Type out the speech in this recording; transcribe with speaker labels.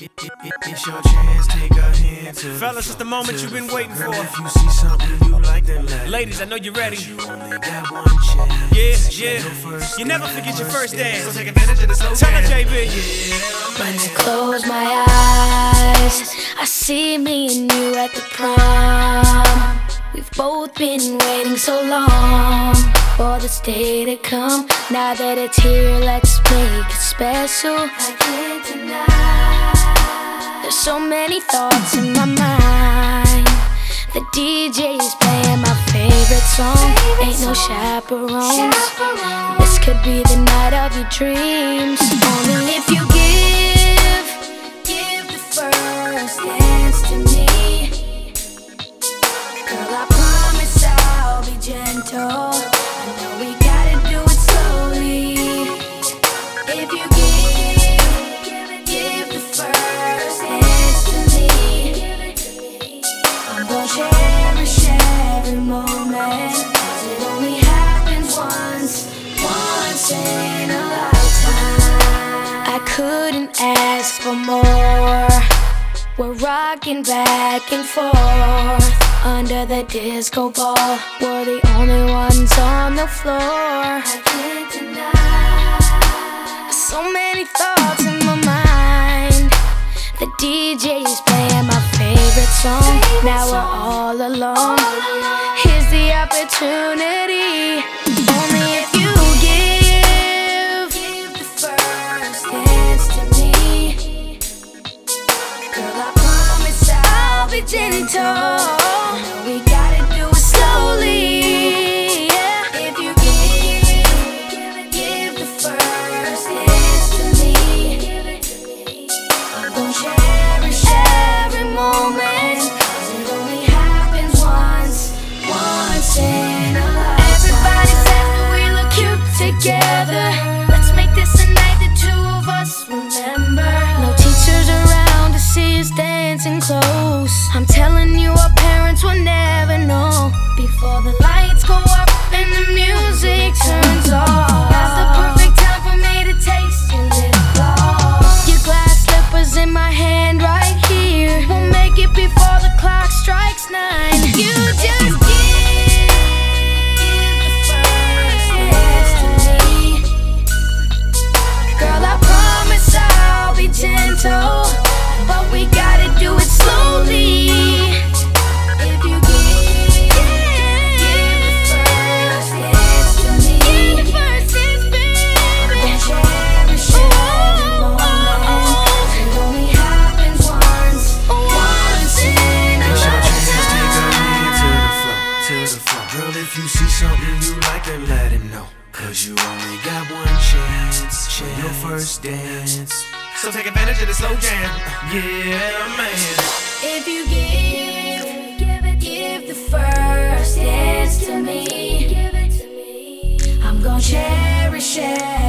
Speaker 1: It's your chance, take a hand to
Speaker 2: Fellas, it's the moment you've been waiting
Speaker 1: Girl,
Speaker 2: for.
Speaker 1: if you see something you like, then let
Speaker 2: Ladies, I know you're ready.
Speaker 1: You only got one chance.
Speaker 2: Yeah, yeah.
Speaker 1: Your
Speaker 2: You never forget your first dance.
Speaker 1: So take advantage of the slow
Speaker 2: Tell her,
Speaker 1: dance.
Speaker 2: JB.
Speaker 3: When I close my eyes, I see me and you at the prom. We've both been waiting so long for this day to come. Now that it's here, let's make it special. I can't deny. There's so many thoughts in my mind. The DJ is playing my favorite song. Ain't no chaperones. This could be the night of your dreams. Only if you give, give the first dance to me. Girl, I promise I'll be gentle. I'm cherish every moment. it only happens once, once in a lifetime. I couldn't ask for more. We're rocking back and forth under the disco ball. We're the only ones on the floor. Song. Now we're all alone. Here's the opportunity. Only if you give, the first dance to me. Girl, I promise I'll be gentle. Together. Let's make this a night the two of us remember. No teachers around to see us dancing close. I'm telling you, our parents will never but we gotta do it slowly. If you give, give first to me. I'm gonna cherish. It only happens once, once in a
Speaker 1: chance, hand to the
Speaker 3: lifetime.
Speaker 1: to the. Girl, if you see something you like, then let him know. Cause you only got one chance, for your first dance. So take advantage of this slow jam. Yeah, man.
Speaker 3: If you give, give it, give the first dance to me. Give it to me. I'm gonna cherish it.